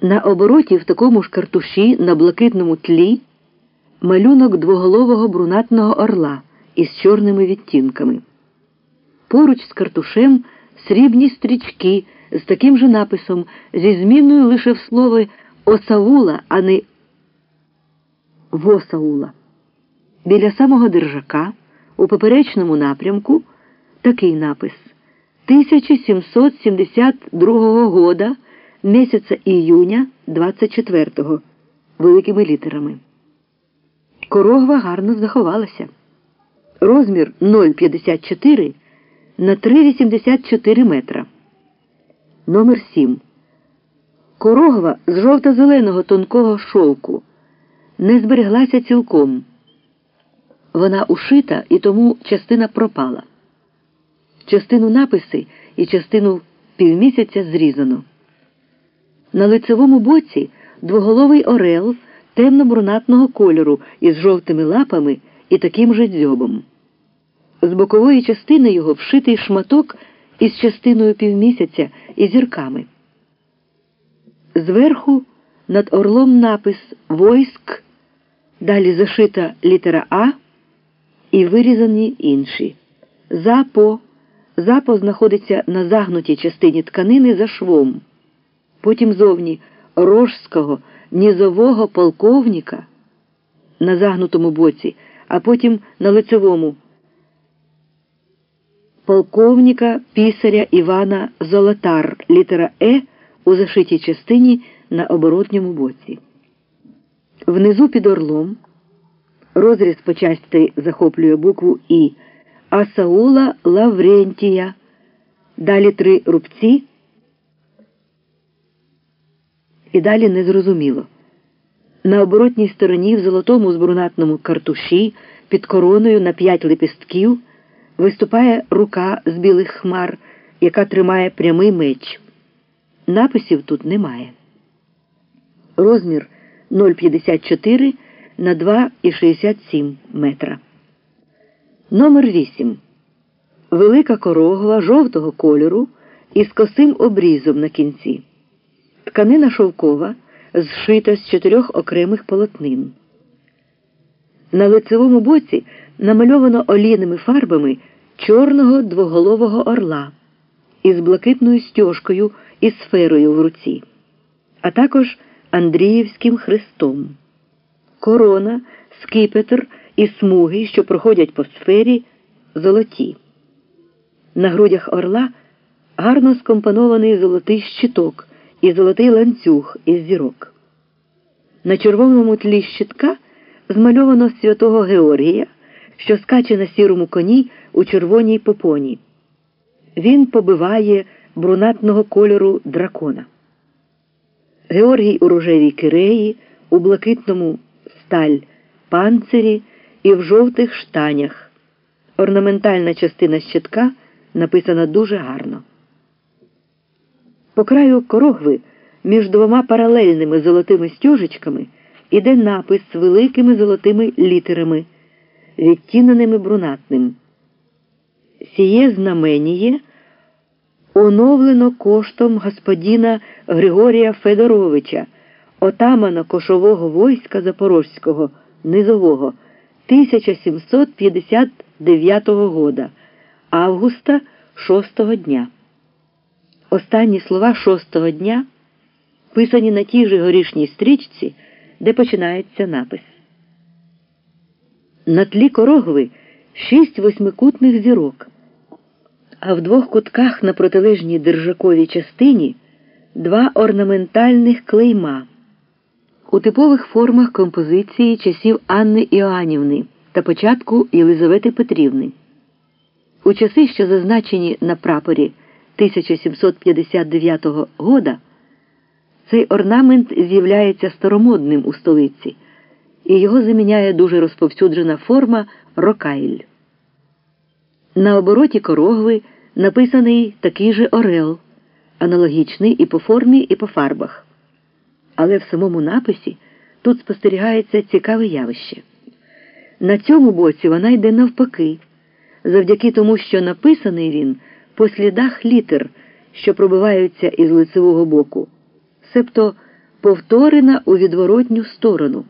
На обороті в такому ж картуші на блакитному тлі малюнок двоголового брунатного орла із чорними відтінками. Поруч з картушем срібні стрічки з таким же написом, зі зміною лише в слови Осаула, а не Восаула. Біля самого держака у поперечному напрямку такий напис 1772 года місяця іюня 24-го великими літерами. Корогва гарно заховалася. Розмір 0,54 на 3,84 метра. Номер 7. Корогва з жовто-зеленого тонкого шовку не збереглася цілком. Вона ушита і тому частина пропала. Частину написи і частину півмісяця зрізано. На лицевому боці двоголовий орел темно-брунатного кольору із жовтими лапами і таким же дзьобом. З бокової частини його вшитий шматок із частиною півмісяця і зірками. Зверху над орлом напис Войск, далі зашита літера А і вирізані інші. Запо. Запо знаходиться на загнутій частині тканини за швом. Потім зовні рожського нізового полковника на загнутому боці, а потім на лицевому полковника пісаря Івана Золотар, літера Е у зашитій частині на оборотньому боці. Внизу під орлом розріз почасти захоплює букву І, а Саула Лаврентія. Далі три рубці. І далі незрозуміло. На оборотній стороні в золотому збрунатному картуші під короною на п'ять лепістків виступає рука з білих хмар, яка тримає прямий меч. Написів тут немає. Розмір 0,54 на 2,67 метра. Номер 8. Велика корогва жовтого кольору із косим обрізом на кінці. Тканина шовкова зшита з чотирьох окремих полотнин. На лицевому боці намальовано олійними фарбами чорного двоголового орла із блакитною стяжкою і сферою в руці, а також Андріївським хрестом. Корона, скипетр і смуги, що проходять по сфері, золоті. На грудях орла гарно скомпонований золотий щиток і золотий ланцюг із зірок. На червоному тлі щитка змальовано святого Георгія, що скаче на сірому коні у червоній попоні. Він побиває брунатного кольору дракона. Георгій у рожевій киреї, у блакитному сталь панцирі і в жовтих штанях. Орнаментальна частина щитка написана дуже гарно. По краю корогви між двома паралельними золотими стяжечками іде напис з великими золотими літерами, відтіненими брунатним. Сіє знаменіє оновлено коштом господіна Григорія Федоровича, отамана кошового войська Запорозького, низового 1759 года, августа 6 дня. Останні слова шостого дня писані на тій же горішній стрічці, де починається напис. На тлі корогви шість восьмикутних зірок, а в двох кутках на протилежній держаковій частині два орнаментальних клейма у типових формах композиції часів Анни Іоанівни та початку Єлизавети Петрівни. У часи, що зазначені на прапорі 1759 года, цей орнамент з'являється старомодним у столиці, і його заміняє дуже розповсюджена форма рокайль. На обороті корогви написаний такий же орел, аналогічний і по формі, і по фарбах. Але в самому написі тут спостерігається цікаве явище. На цьому боці вона йде навпаки, завдяки тому, що написаний він по слідах літер, що пробиваються із лицевого боку, себто повторена у відворотню сторону.